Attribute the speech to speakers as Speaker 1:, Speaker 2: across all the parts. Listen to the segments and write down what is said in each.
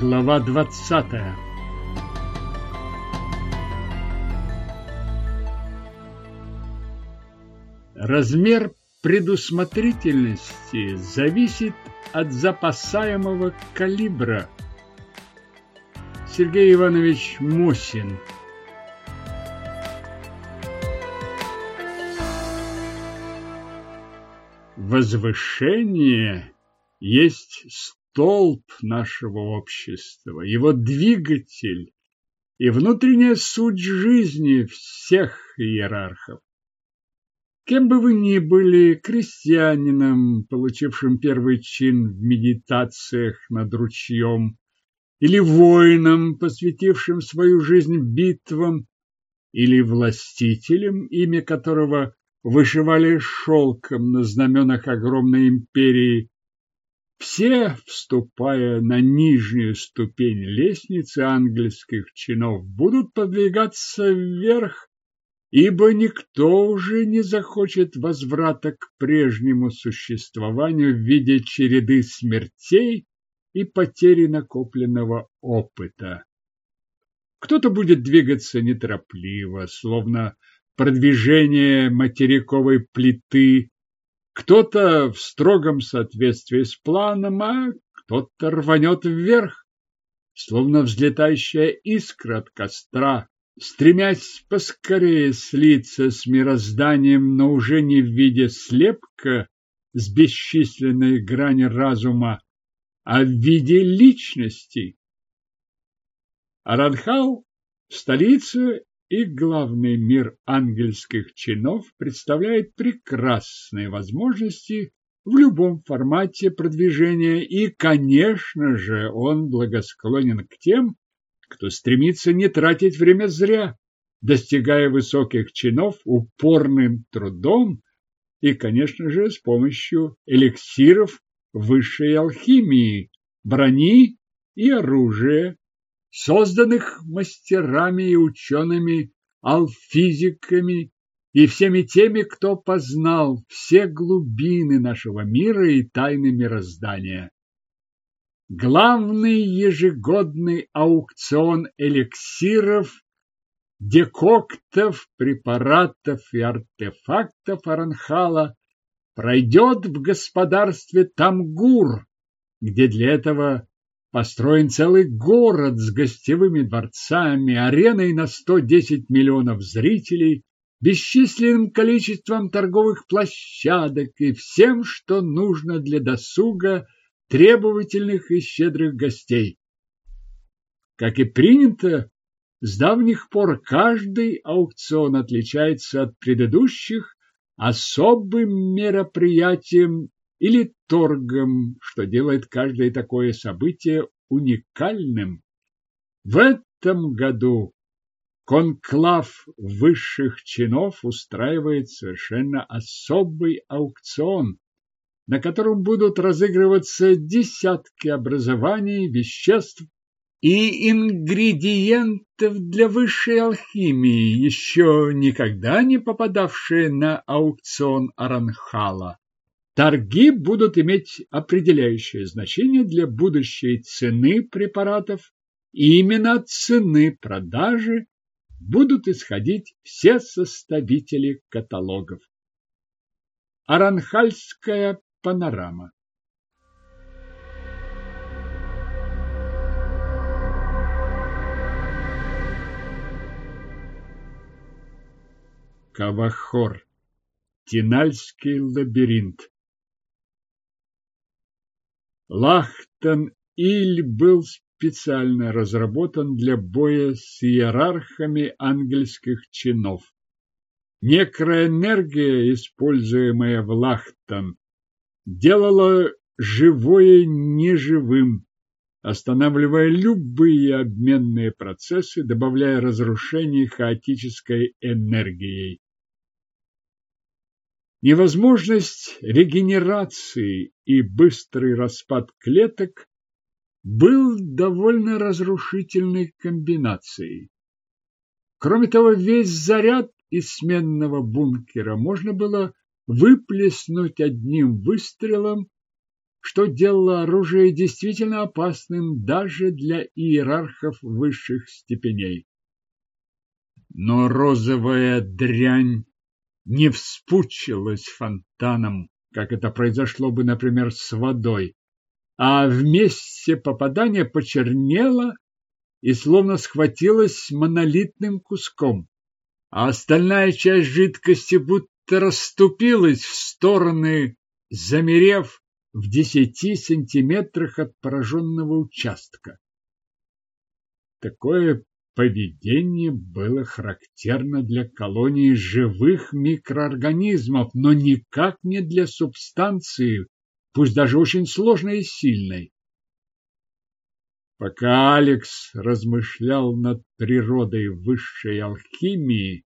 Speaker 1: Глава двадцатая Размер предусмотрительности зависит от запасаемого калибра. Сергей Иванович Мосин Возвышение есть столб нашего общества, его двигатель и внутренняя суть жизни всех иерархов. Кем бы вы ни были, крестьянином, получившим первый чин в медитациях над ручьем, или воином, посвятившим свою жизнь битвам, или властителем, имя которого вышивали шелком на знаменах огромной империи, все, вступая на нижнюю ступень лестницы ангельских чинов, будут подвигаться вверх, ибо никто уже не захочет возврата к прежнему существованию в виде череды смертей и потери накопленного опыта. Кто-то будет двигаться неторопливо, словно продвижение материковой плиты, кто-то в строгом соответствии с планом, а кто-то рванет вверх, словно взлетающая искра от костра, стремясь поскорее слиться с мирозданием, но уже не в виде слепка с бесчисленной грани разума, а в виде личности. Аранхал – столица и главный мир ангельских чинов представляет прекрасные возможности в любом формате продвижения, и, конечно же, он благосклонен к тем, кто стремится не тратить время зря, достигая высоких чинов упорным трудом и, конечно же, с помощью эликсиров высшей алхимии, брони и оружия созданных мастерами и учеными, алфизиками и всеми теми, кто познал все глубины нашего мира и тайны мироздания. Главный ежегодный аукцион эликсиров, декоктов, препаратов и артефактов Аранхала пройдет в господарстве Тамгур, где для этого Построен целый город с гостевыми дворцами, ареной на 110 миллионов зрителей, бесчисленным количеством торговых площадок и всем, что нужно для досуга требовательных и щедрых гостей. Как и принято, с давних пор каждый аукцион отличается от предыдущих особым мероприятием или торгом, что делает каждое такое событие уникальным. В этом году конклав высших чинов устраивает совершенно особый аукцион, на котором будут разыгрываться десятки образований, веществ и ингредиентов для высшей алхимии, еще никогда не попадавшие на аукцион Аранхала. Торги будут иметь определяющее значение для будущей цены препаратов, и именно от цены продажи будут исходить все составители каталогов. Аранхальская панорама. Кавахор. Тинальский лабиринт Лахтан-Иль был специально разработан для боя с иерархами ангельских чинов. Некроэнергия, используемая в Лахтан, делала живое неживым, останавливая любые обменные процессы, добавляя разрушений хаотической энергией. Невозможность регенерации и быстрый распад клеток был довольно разрушительной комбинацией. Кроме того, весь заряд из сменного бункера можно было выплеснуть одним выстрелом, что делало оружие действительно опасным даже для иерархов высших степеней. Но розовая дрянь не вспучилась фонтаном, как это произошло бы, например, с водой, а в месте попадания почернела и словно схватилась монолитным куском, а остальная часть жидкости будто расступилась в стороны, замерев в десяти сантиметрах от пораженного участка. Такое поведение было характерно для колонии живых микроорганизмов, но никак не для субстанции, пусть даже очень сложной и сильной. Пока Алекс размышлял над природой высшей алхимии,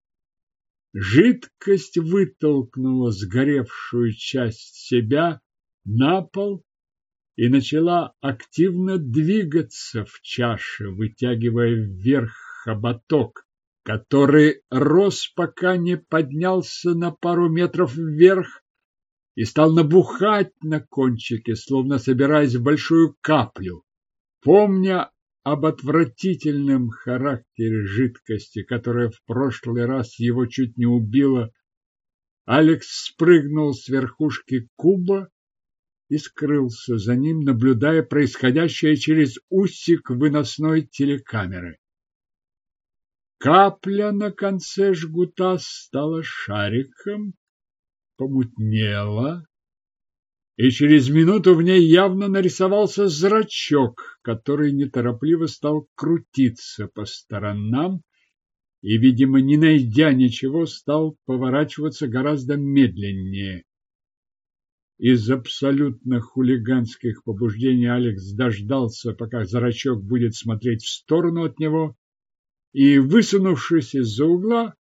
Speaker 1: жидкость вытолкнула сгоревшую часть себя на пол и начала активно двигаться в чаше, вытягивая вверх хоботок, который рос, пока не поднялся на пару метров вверх и стал набухать на кончике, словно собираясь в большую каплю. Помня об отвратительном характере жидкости, которая в прошлый раз его чуть не убила, Алекс спрыгнул с верхушки куба и скрылся за ним, наблюдая происходящее через усик выносной телекамеры. Капля на конце жгута стала шариком, помутнела, и через минуту в ней явно нарисовался зрачок, который неторопливо стал крутиться по сторонам и, видимо, не найдя ничего, стал поворачиваться гораздо медленнее. Из абсолютно хулиганских побуждений Алекс дождался, пока зрачок будет смотреть в сторону от него, и, высунувшись из-за угла,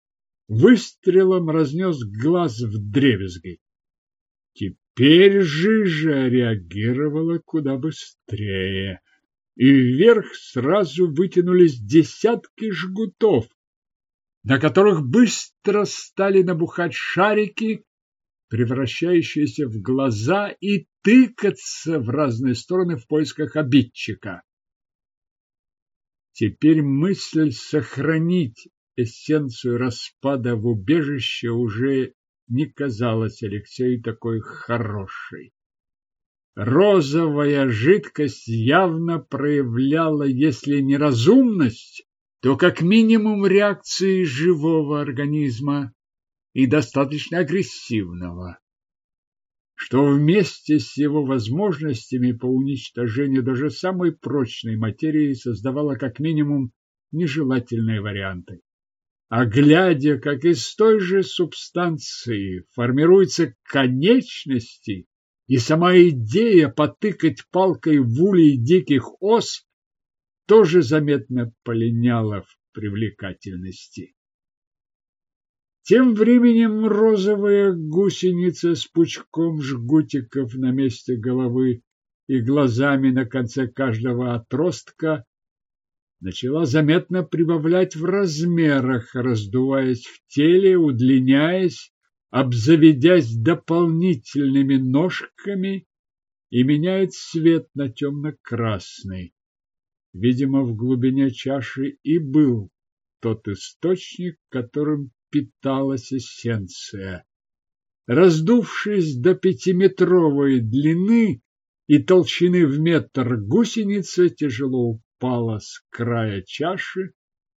Speaker 1: выстрелом разнес глаз в дребезги. Теперь жижа реагировала куда быстрее, и вверх сразу вытянулись десятки жгутов, на которых быстро стали набухать шарики, превращающиеся в глаза и тыкаться в разные стороны в поисках обидчика. Теперь мысль сохранить эссенцию распада в убежище уже не казалась Алексею такой хорошей. Розовая жидкость явно проявляла, если не разумность, то как минимум реакции живого организма и достаточно агрессивного, что вместе с его возможностями по уничтожению даже самой прочной материи создавало как минимум нежелательные варианты. А глядя, как из той же субстанции формируются конечности, и сама идея потыкать палкой в улей диких ос тоже заметно полиняла в привлекательности. Тем временем розовая гусеница с пучком жгутиков на месте головы и глазами на конце каждого отростка начала заметно прибавлять в размерах, раздуваясь в теле, удлиняясь, обзаведясь дополнительными ножками и меняет цвет на темно-красный. Видимо, в глубине чаши и был тот источник, которым питалась эссенция. Раздувшись до пятиметровой длины и толщины в метр, гусеница тяжело упала с края чаши,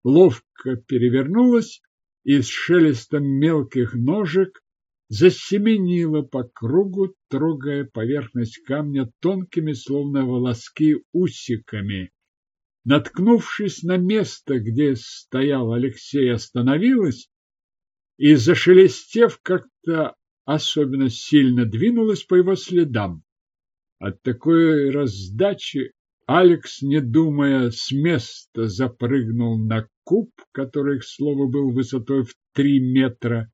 Speaker 1: ловко перевернулась и с шелестом мелких ножек засеменила по кругу, трогая поверхность камня тонкими, словно волоски, усиками. Наткнувшись на место, где стоял Алексей, остановилась и, зашелестев, как-то особенно сильно двинулась по его следам. От такой раздачи Алекс, не думая, с места запрыгнул на куб, который, к слову, был высотой в три метра,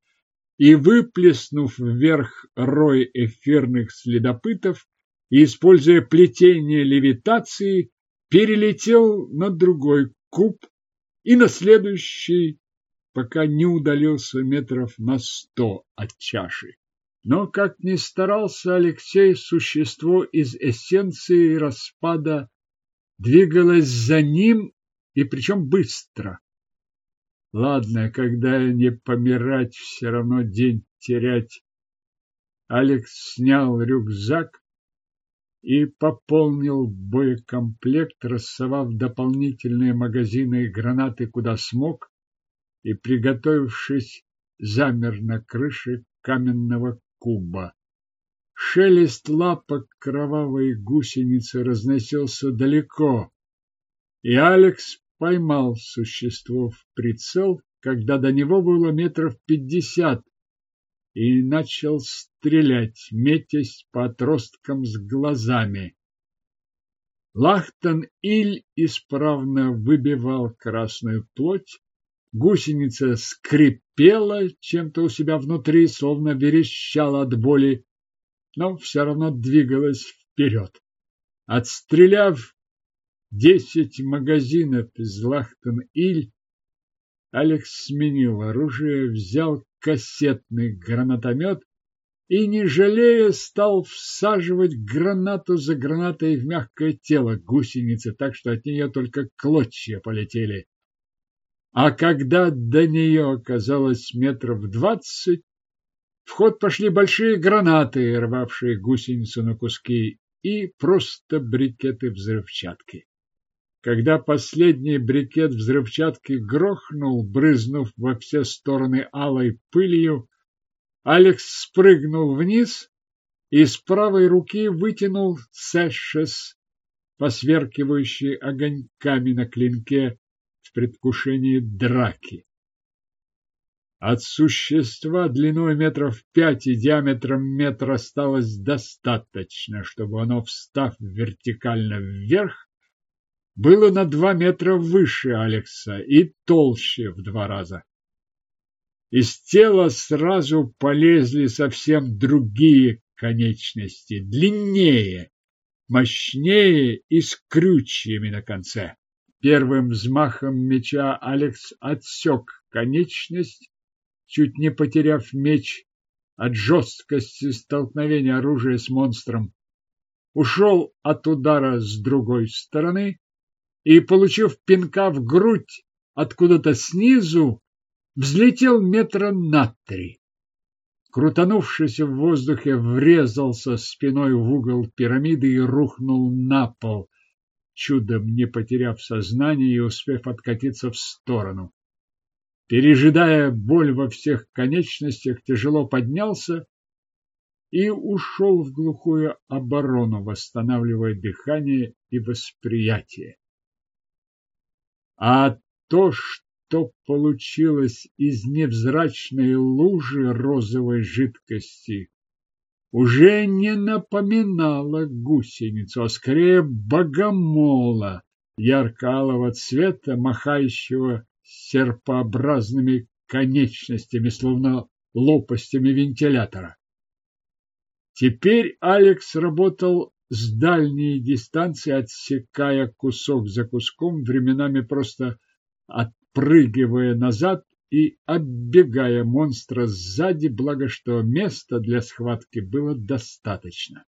Speaker 1: и, выплеснув вверх рой эфирных следопытов и, используя плетение левитации, перелетел на другой куб и на следующий пока не удалился метров на сто от чаши. Но, как ни старался Алексей, существо из эссенции распада двигалось за ним, и причем быстро. Ладно, когда не помирать, все равно день терять. Алекс снял рюкзак и пополнил боекомплект, рассовав дополнительные магазины и гранаты куда смог, и, приготовившись, замер на крыше каменного куба. Шелест лапок кровавой гусеницы разносился далеко, и Алекс поймал существо в прицел, когда до него было метров пятьдесят, и начал стрелять, метясь по отросткам с глазами. Лахтан-Иль исправно выбивал красную плоть, гусеница скрипела чем-то у себя внутри, словно верещала от боли, но все равно двигалась вперед. Отстреляв десять магазинов из Лахтан-Иль, Алекс сменил оружие, взял кассетный гранатомет и, не жалея, стал всаживать гранату за гранатой в мягкое тело гусеницы, так что от нее только клочья полетели. А когда до нее оказалось метров двадцать, в ход пошли большие гранаты, рвавшие гусеницу на куски, и просто брикеты взрывчатки. Когда последний брикет взрывчатки грохнул, брызнув во все стороны алой пылью, Алекс спрыгнул вниз и с правой руки вытянул сэшес, посверкивающий огоньками на клинке предвкушении драки. От существа длиной метров пять и диаметром метр осталось достаточно, чтобы оно, встав вертикально вверх, было на два метра выше Алекса и толще в два раза. Из тела сразу полезли совсем другие конечности, длиннее, мощнее и с крючьями на конце. Первым взмахом меча Алекс отсек конечность, чуть не потеряв меч от жесткости столкновения оружия с монстром. Ушел от удара с другой стороны и, получив пинка в грудь откуда-то снизу, взлетел метра на три. Крутанувшись в воздухе, врезался спиной в угол пирамиды и рухнул на пол, чудом не потеряв сознание и успев откатиться в сторону. Пережидая боль во всех конечностях, тяжело поднялся и ушел в глухую оборону, восстанавливая дыхание и восприятие. А то, что получилось из невзрачной лужи розовой жидкости, уже не напоминало гусеницу, а скорее богомола ярко-алого цвета, махающего серпообразными конечностями, словно лопастями вентилятора. Теперь Алекс работал с дальней дистанции, отсекая кусок за куском, временами просто отпрыгивая назад и оббегая монстра сзади, благо что места для схватки было достаточно.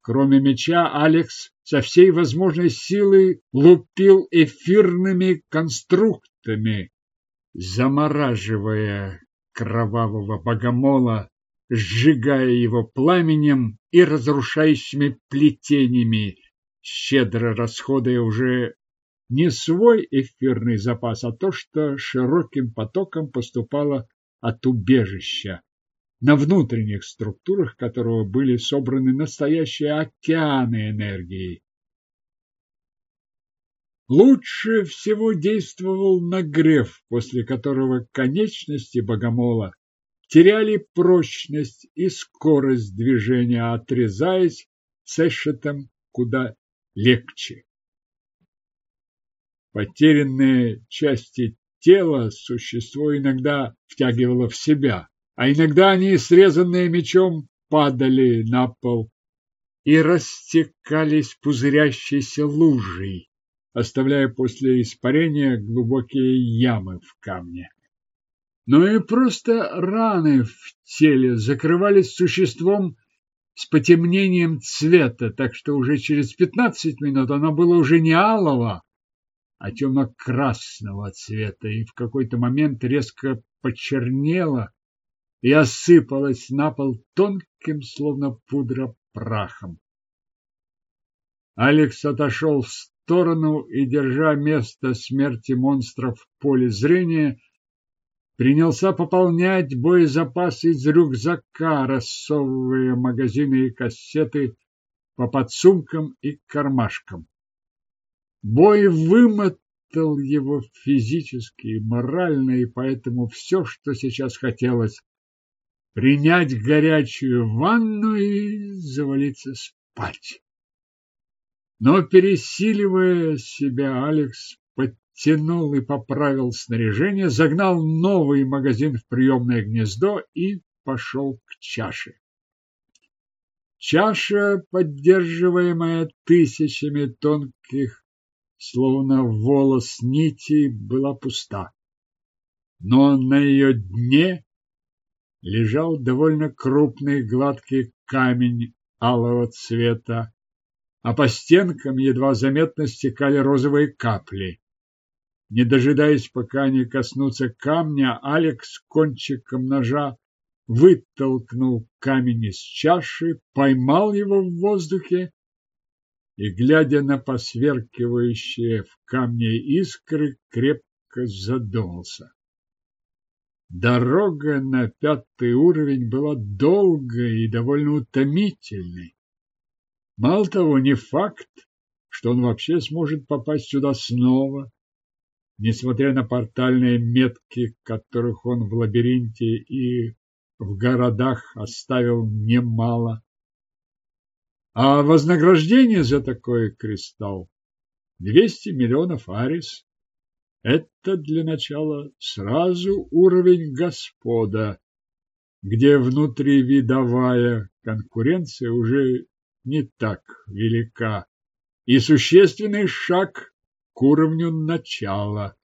Speaker 1: Кроме меча, Алекс со всей возможной силой лупил эфирными конструктами, замораживая кровавого богомола сжигая его пламенем и разрушающими плетениями, щедро расходуя уже не свой эфирный запас, а то, что широким потоком поступало от убежища, на внутренних структурах которого были собраны настоящие океаны энергии. Лучше всего действовал нагрев, после которого конечности богомола теряли прочность и скорость движения, отрезаясь сэшетом куда легче. Потерянные части тела существо иногда втягивало в себя, а иногда они, срезанные мечом, падали на пол и растекались пузырящейся лужей, оставляя после испарения глубокие ямы в камне. но и просто раны в теле закрывались существом с потемнением цвета, так что уже через пятнадцать минут оно было уже не алого, а темно-красного цвета, и в какой-то момент резко почернело и осыпалось на пол тонким, словно пудра, прахом. Алекс отошел в сторону и, держа место смерти монстров в поле зрения, принялся пополнять боезапас из рюкзака, рассовывая магазины и кассеты по подсумкам и кармашкам. Бой вымотал его физически и морально, и поэтому все, что сейчас хотелось, принять горячую ванну и завалиться спать. Но, пересиливая себя, Алекс подтянул и поправил снаряжение, загнал новый магазин в приемное гнездо и пошел к чаше. Чаша, поддерживаемая тысячами тонких, словно волос нитей, была пуста. Но на ее дне лежал довольно крупный гладкий камень алого цвета, а по стенкам едва заметно стекали розовые капли. Не дожидаясь, пока они коснутся камня, Алекс кончиком ножа вытолкнул камень из чаши, поймал его в воздухе и, глядя на посверкивающие в камне искры, крепко задумался. Дорога на пятый уровень была долгой и довольно утомительной. Мало того, не факт, что он вообще сможет попасть сюда снова, несмотря на портальные метки, которых он в лабиринте и в городах оставил немало. А вознаграждение за такой кристалл – 200 миллионов арис. Это для начала сразу уровень господа, где внутривидовая конкуренция уже не так велика, и существенный шаг к уровню начала,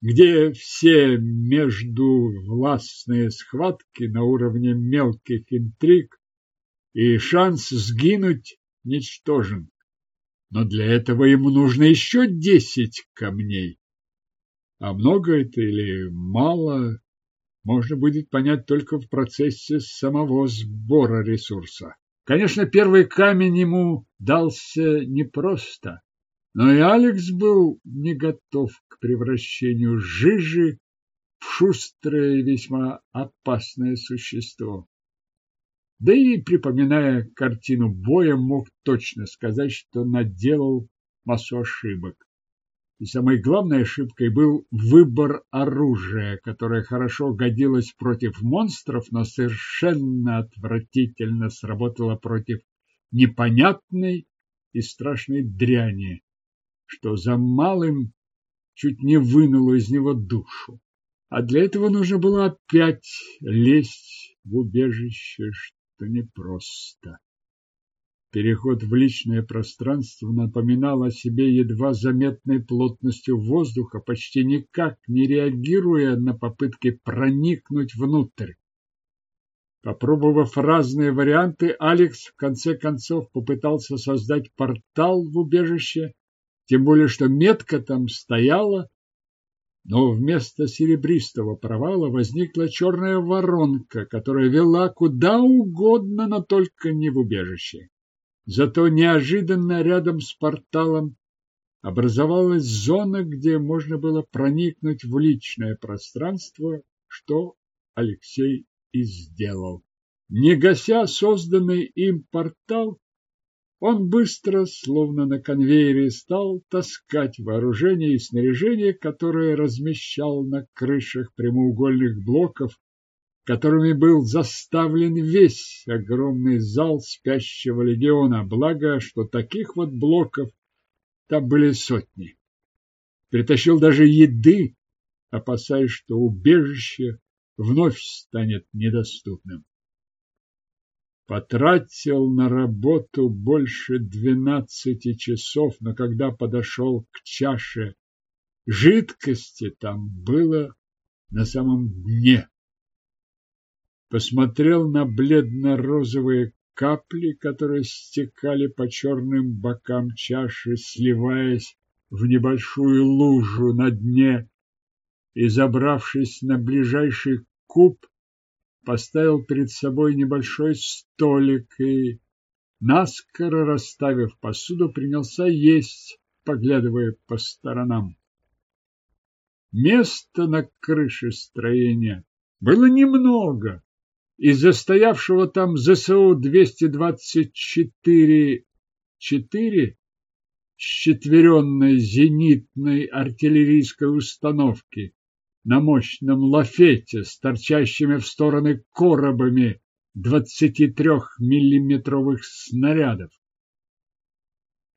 Speaker 1: где все междувластные схватки на уровне мелких интриг и шанс сгинуть ничтожен. Но для этого ему нужно еще десять камней. А много это или мало, можно будет понять только в процессе самого сбора ресурса. Конечно, первый камень ему дался непросто, но и Алекс был не готов к превращению жижи в шустрое весьма опасное существо. Да и, припоминая картину боя, мог точно сказать, что наделал массу ошибок. И самой главной ошибкой был выбор оружия, которое хорошо годилось против монстров, но совершенно отвратительно сработало против непонятной и страшной дряни, что за малым чуть не вынуло из него душу. А для этого нужно было опять лезть в убежище, что непросто. Переход в личное пространство напоминал о себе едва заметной плотностью воздуха, почти никак не реагируя на попытки проникнуть внутрь. Попробовав разные варианты, Алекс в конце концов попытался создать портал в убежище, тем более что метка там стояла, но вместо серебристого провала возникла черная воронка, которая вела куда угодно, но только не в убежище. Зато неожиданно рядом с порталом образовалась зона, где можно было проникнуть в личное пространство, что Алексей и сделал. Не гася созданный им портал, он быстро, словно на конвейере, стал таскать вооружение и снаряжение, которое размещал на крышах прямоугольных блоков которыми был заставлен весь огромный зал спящего легиона, благо, что таких вот блоков там были сотни. Притащил даже еды, опасаясь, что убежище вновь станет недоступным. Потратил на работу больше двенадцати часов, но когда подошел к чаше жидкости, там было на самом дне. Посмотрел на бледно-розовые капли, которые стекали по черным бокам чаши, сливаясь в небольшую лужу на дне, и, забравшись на ближайший куб, поставил перед собой небольшой столик и, наскоро расставив посуду, принялся есть, поглядывая по сторонам. Места на крыше строения было немного. Из-за стоявшего там ЗСУ-224-4 четверенной зенитной артиллерийской установки на мощном лафете с торчащими в стороны коробами 23-миллиметровых снарядов.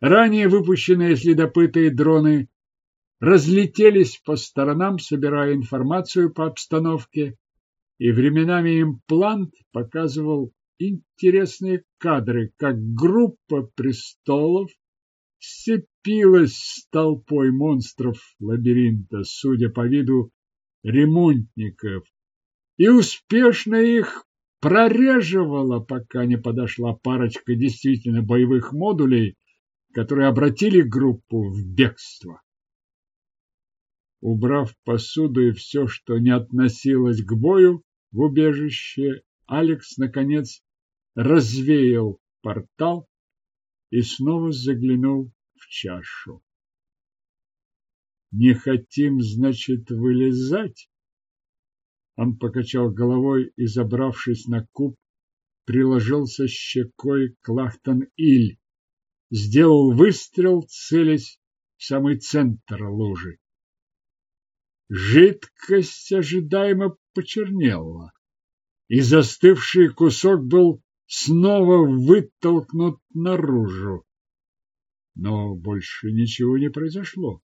Speaker 1: Ранее выпущенные следопыты и дроны разлетелись по сторонам, собирая информацию по обстановке, и временами имплант показывал интересные кадры, как группа престолов сцепилась с толпой монстров лабиринта, судя по виду ремонтников, и успешно их прореживала, пока не подошла парочка действительно боевых модулей, которые обратили группу в бегство. Убрав посуду и все, что не относилось к бою, в убежище, Алекс, наконец, развеял портал и снова заглянул в чашу. Не хотим, значит, вылезать? Он покачал головой и, забравшись на куб, приложился щекой к Лахтан-Иль, сделал выстрел, целясь в самый центр лужи. Жидкость ожидаемо почернела, и застывший кусок был снова вытолкнут наружу. Но больше ничего не произошло.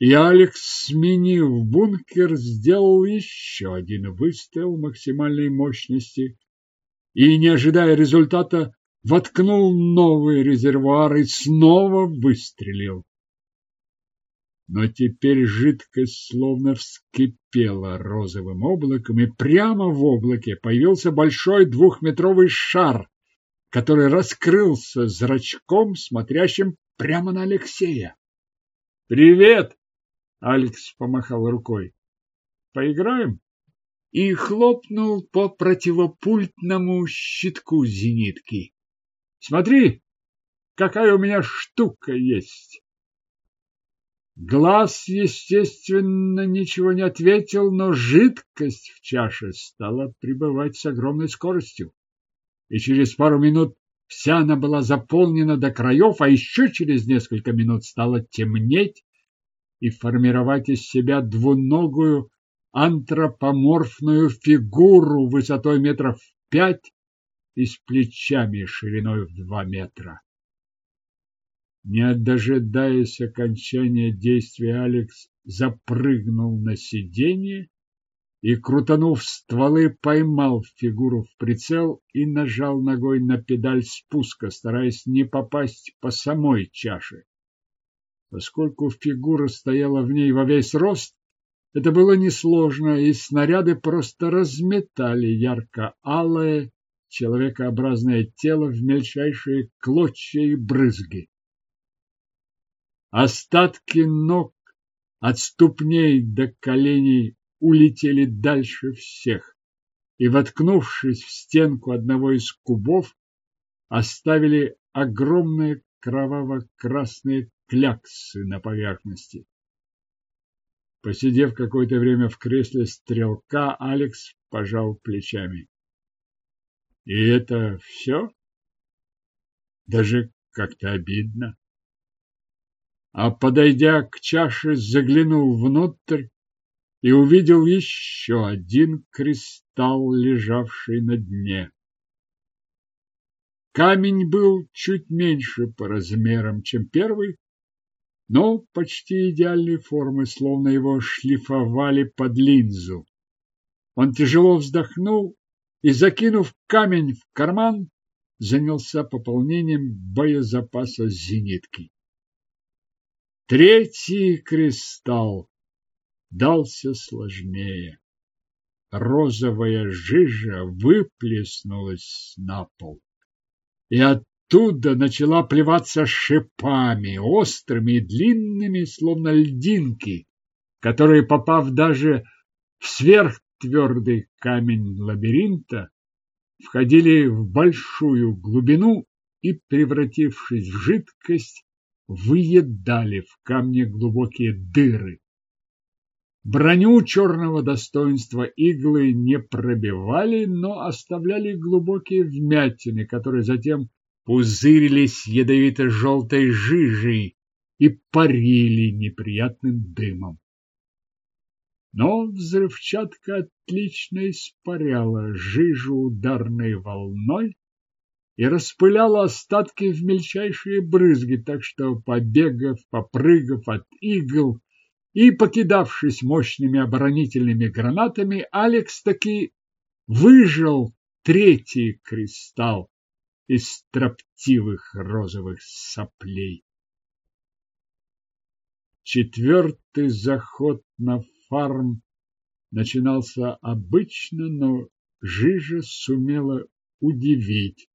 Speaker 1: И Алекс, сменив бункер, сделал еще один выстрел максимальной мощности и, не ожидая результата, воткнул новый резервуар и снова выстрелил. Но теперь жидкость словно вскипела розовым облаком, и прямо в облаке появился большой двухметровый шар, который раскрылся зрачком, смотрящим прямо на Алексея. «Привет!» — Алекс помахал рукой. «Поиграем?» И хлопнул по противопультному щитку зенитки. «Смотри, какая у меня штука есть!» Глаз, естественно, ничего не ответил, но жидкость в чаше стала прибывать с огромной скоростью. И через пару минут вся она была заполнена до краев, а еще через несколько минут стала темнеть и формировать из себя двуногую антропоморфную фигуру высотой метров пять и с плечами шириной в два метра. Не дожидаясь окончания действия, Алекс запрыгнул на сиденье и, крутанув стволы, поймал фигуру в прицел и нажал ногой на педаль спуска, стараясь не попасть по самой чаше. Поскольку фигура стояла в ней во весь рост, это было несложно, и снаряды просто разметали ярко-алое человекообразное тело в мельчайшие клочья и брызги. Остатки ног от ступней до коленей улетели дальше всех и, воткнувшись в стенку одного из кубов, оставили огромные кроваво-красные кляксы на поверхности. Посидев какое-то время в кресле стрелка, Алекс пожал плечами. И это все? Даже как-то обидно а, подойдя к чаше, заглянул внутрь и увидел еще один кристалл, лежавший на дне. Камень был чуть меньше по размерам, чем первый, но почти идеальной формы, словно его шлифовали под линзу. Он тяжело вздохнул и, закинув камень в карман, занялся пополнением боезапаса зенитки. Третий кристалл дался сложнее. розовая жижа выплеснулась на пол. И оттуда начала плеваться шипами, острыми и длинными, словно льдинки, которые, попав даже в сверхтвердый камень лабиринта, входили в большую глубину и, превратившись в жидкость, выедали в камне глубокие дыры. Броню черного достоинства иглы не пробивали, но оставляли глубокие вмятины, которые затем пузырились ядовито-желтой жижей и парили неприятным дымом. Но взрывчатка отлично испаряла жижу ударной волной и распыляла остатки в мельчайшие брызги, так что, побегав, попрыгав от игл и покидавшись мощными оборонительными гранатами, Алекс таки выжил третий кристалл из строптивых розовых соплей. Четвертый заход на фарм начинался обычно, но Жижа сумела удивить,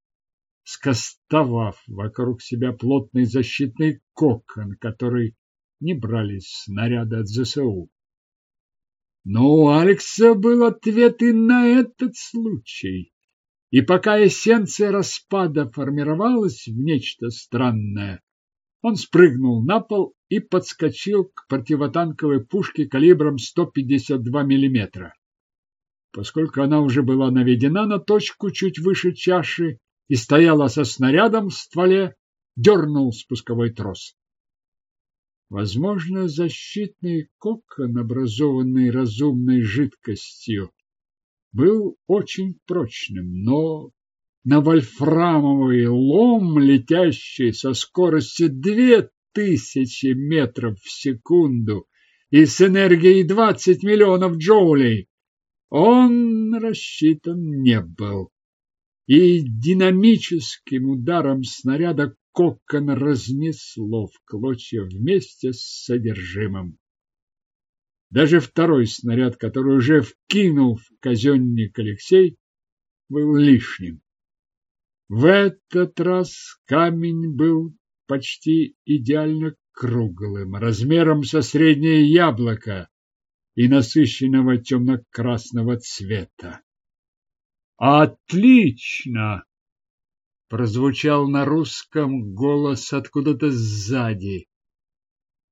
Speaker 1: скостовав вокруг себя плотный защитный кокон, который не брались снаряды от ЗСУ. Но у Алекса был ответ и на этот случай. И пока эссенция распада формировалась в нечто странное, он спрыгнул на пол и подскочил к противотанковой пушке калибром 152 мм. Поскольку она уже была наведена на точку чуть выше чаши и стояла со снарядом в стволе, дернул спусковой трос. Возможно, защитный кокон, образованный разумной жидкостью, был очень прочным, но на вольфрамовый лом, летящий со скоростью две тысячи метров в секунду и с энергией 20 миллионов джоулей, он рассчитан не был. И динамическим ударом снаряда кокон разнесло в клочья вместе с содержимым. Даже второй снаряд, который уже вкинул в казенник Алексей, был лишним. В этот раз камень был почти идеально круглым, размером со среднее яблоко и насыщенного темно-красного цвета. «Отлично!» — прозвучал на русском голос откуда-то сзади,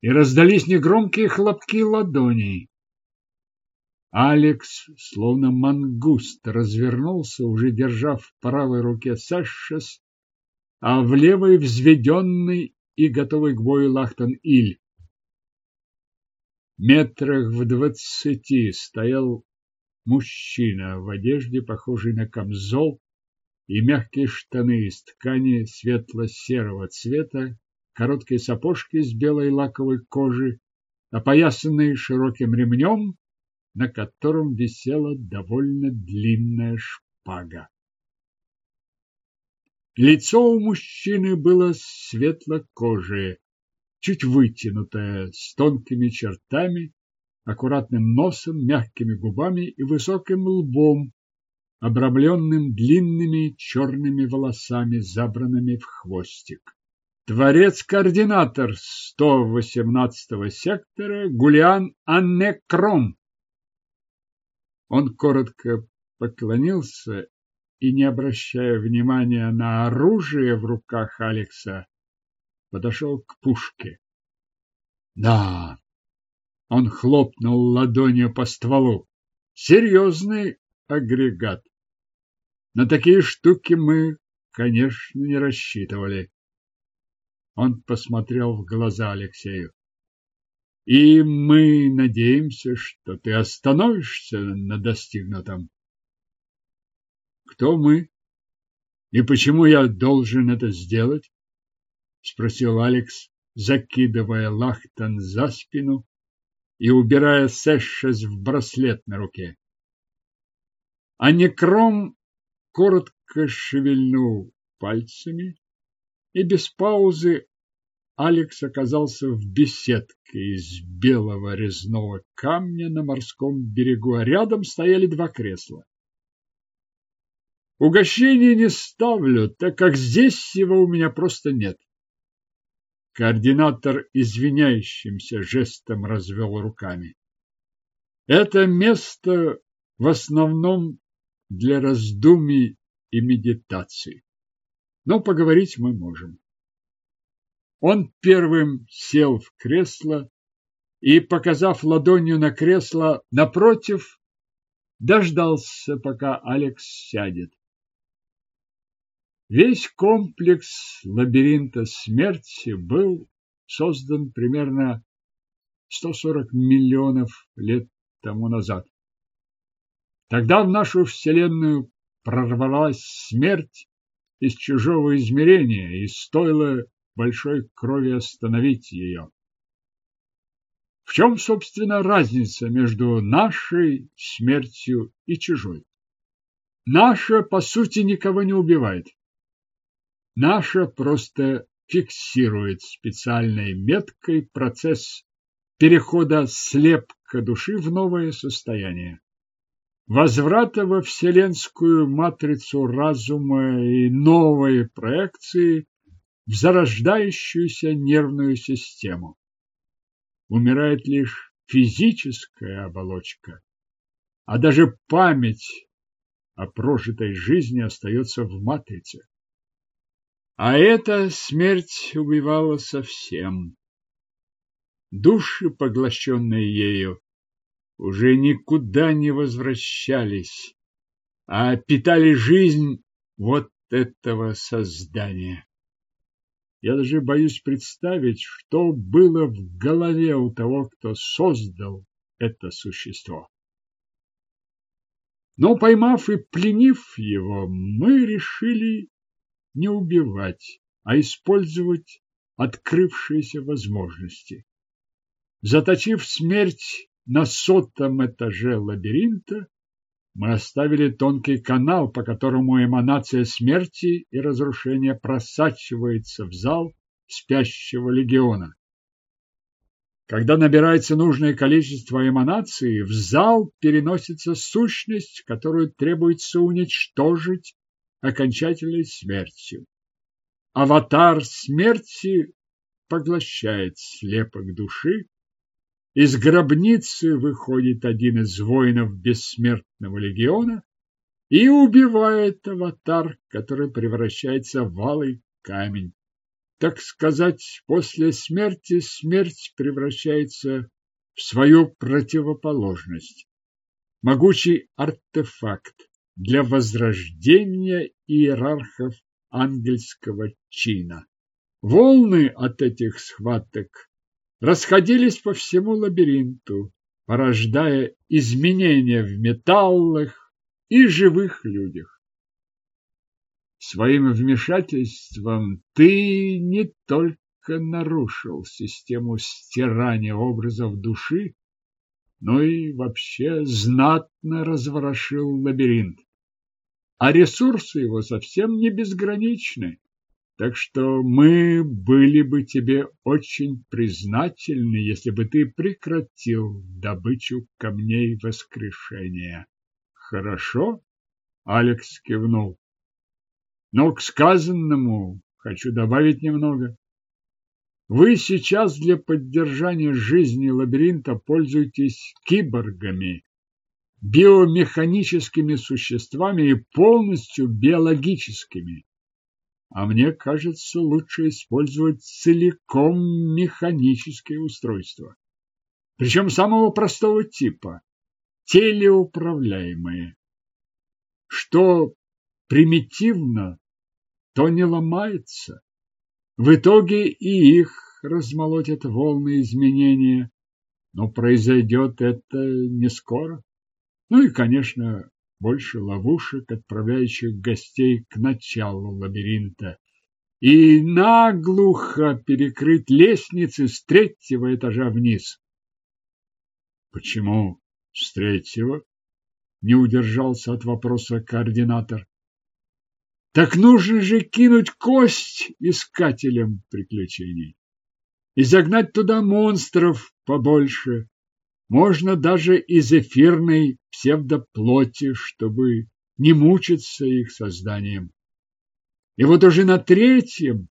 Speaker 1: и раздались негромкие хлопки ладоней. Алекс, словно мангуст, развернулся, уже держа в правой руке Сашес, а в левой взведенный и готовый к бою Лахтан-Иль. Метрах в двадцати стоял мужчина в одежде, похожей на камзол, и мягкие штаны из ткани светло-серого цвета, короткие сапожки из белой лаковой кожи, опоясанные широким ремнем на котором висела довольно длинная шпага. Лицо у мужчины было светло-кожее, чуть вытянутое, с тонкими чертами, аккуратным носом, мягкими губами и высоким лбом, обрамленным длинными черными волосами, забранными в хвостик. Творец-координатор 118-го сектора Гулиан Аннекром он коротко поклонился и, не обращая внимания на оружие в руках Алекса, подошел к пушке. Да, он хлопнул ладонью по стволу. Серьезный агрегат. На такие штуки мы, конечно, не рассчитывали. Он посмотрел в глаза Алексею. И мы надеемся, что ты остановишься на достигнутом. Кто мы? И почему я должен это сделать? Спросил Алекс, закидывая лахтан за спину и убирая Сэшес в браслет на руке. А некром коротко шевельнул пальцами и без паузы Алекс оказался в беседке из белого резного камня на морском берегу, а рядом стояли два кресла. Угощения не ставлю, так как здесь его у меня просто нет. Координатор извиняющимся жестом развел руками. Это место в основном для раздумий и медитации. Но поговорить мы можем. Он первым сел в кресло и, показав ладонью на кресло напротив, дождался, пока Алекс сядет. Весь комплекс лабиринта смерти был создан примерно 140 миллионов лет тому назад. Тогда в нашу Вселенную прорвалась смерть из чужого измерения, и стоило большой крови остановить ее. В чем, собственно, разница между нашей смертью и чужой? Наша, по сути, никого не убивает. Наша просто фиксирует специальной меткой процесс перехода слепка души в новое состояние. Возврата во вселенскую матрицу разума и новой проекции в зарождающуюся нервную систему. Умирает лишь физическая оболочка, а даже память о прожитой жизни остается в матрице. А эта смерть убивала совсем. Души, поглощенные ею, уже никуда не возвращались, а питали жизнь вот этого создания. Я даже боюсь представить, что было в голове у того, кто создал это существо. Но поймав и пленив его, мы решили не убивать, а использовать открывшиеся возможности. Заточив смерть на сотом этаже лабиринта, мы оставили тонкий канал, по которому эманация смерти и разрушения просачивается в зал спящего легиона. Когда набирается нужное количество эманаций, в зал переносится сущность, которую требуется уничтожить окончательной смертью. Аватар смерти поглощает слепок души, из гробницы выходит один из воинов бессмертного легиона и убивает аватар, который превращается в алый камень. Так сказать, после смерти смерть превращается в свою противоположность. Могучий артефакт для возрождения иерархов ангельского чина. Волны от этих схваток расходились по всему лабиринту, порождая изменения в металлах и живых людях. Своим вмешательством ты не только нарушил систему стирания образов души, но и вообще знатно разворошил лабиринт. А ресурсы его совсем не безграничны. Так что мы были бы тебе очень признательны, если бы ты прекратил добычу камней воскрешения. Хорошо? Алекс кивнул. Но к сказанному хочу добавить немного. Вы сейчас для поддержания жизни лабиринта пользуетесь киборгами, биомеханическими существами и полностью биологическими а мне кажется, лучше использовать целиком механические устройства. Причем самого простого типа, телеуправляемые. Что примитивно, то не ломается. В итоге и их размолотят волны изменения, но произойдет это не скоро. Ну и, конечно, больше ловушек, отправляющих гостей к началу лабиринта, и наглухо перекрыть лестницы с третьего этажа вниз. Почему с третьего? Не удержался от вопроса координатор. Так нужно же кинуть кость искателям приключений. и загнать туда монстров побольше. Можно даже из эфирной псевдоплоти, чтобы не мучиться их созданием. И вот уже на третьем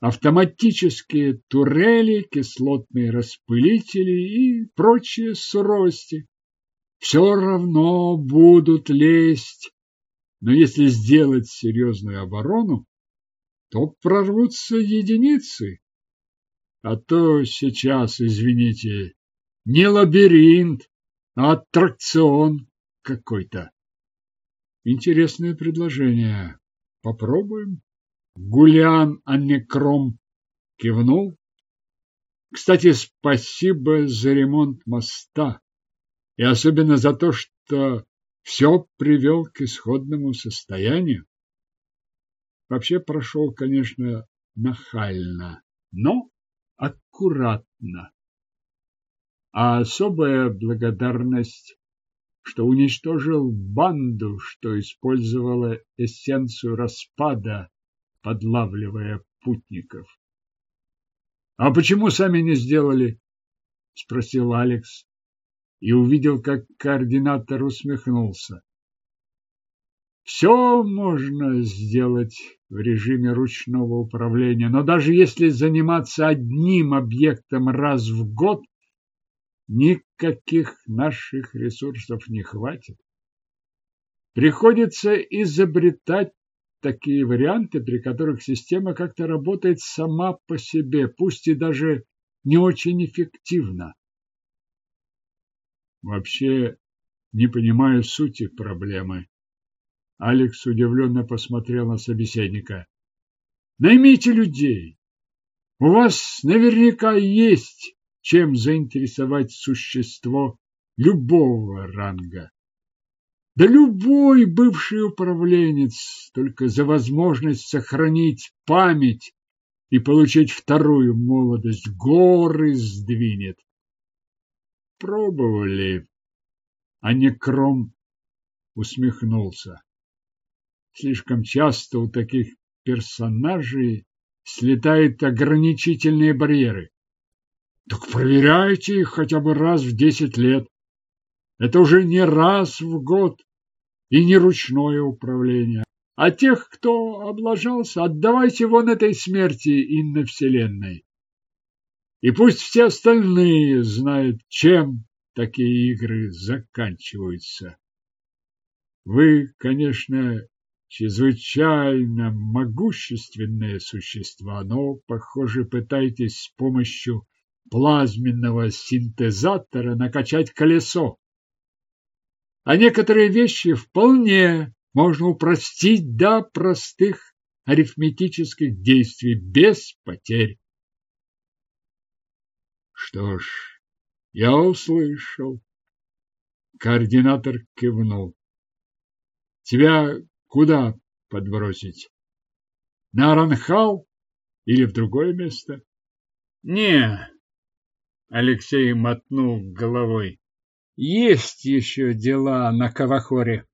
Speaker 1: автоматические турели, кислотные распылители и прочие суровости все равно будут лезть. Но если сделать серьезную оборону, то прорвутся единицы. А то сейчас, извините, не лабиринт, а аттракцион какой-то. Интересное предложение. Попробуем. Гулян Аннекром кивнул. Кстати, спасибо за ремонт моста и особенно за то, что все привел к исходному состоянию. Вообще прошел, конечно, нахально, но аккуратно. А особая благодарность, что уничтожил банду, что использовала эссенцию распада, подлавливая путников. — А почему сами не сделали? — спросил Алекс и увидел, как координатор усмехнулся. Все можно сделать в режиме ручного управления, но даже если заниматься одним объектом раз в год, никаких наших ресурсов не хватит. Приходится изобретать такие варианты, при которых система как-то работает сама по себе, пусть и даже не очень эффективно. Вообще не понимаю сути проблемы. Алекс удивленно посмотрел на собеседника. Наймите людей. У вас наверняка есть чем заинтересовать существо любого ранга. Да любой бывший управленец только за возможность сохранить память и получить вторую молодость горы сдвинет. Пробовали, а не кром усмехнулся. Слишком часто у таких персонажей слетают ограничительные барьеры. Так проверяйте их хотя бы раз в десять лет. Это уже не раз в год и не ручное управление. А тех, кто облажался, отдавайте вон этой смерти инновселенной. И пусть все остальные знают, чем такие игры заканчиваются. Вы, конечно, чрезвычайно могущественные существа, но, похоже, пытаетесь с помощью плазменного синтезатора накачать колесо. А некоторые вещи вполне можно упростить до простых арифметических действий без потерь. Что ж, я услышал. Координатор кивнул. Тебя куда подбросить? На Аранхал или в другое место? Не, Алексей мотнул головой. Есть еще дела на Кавахоре.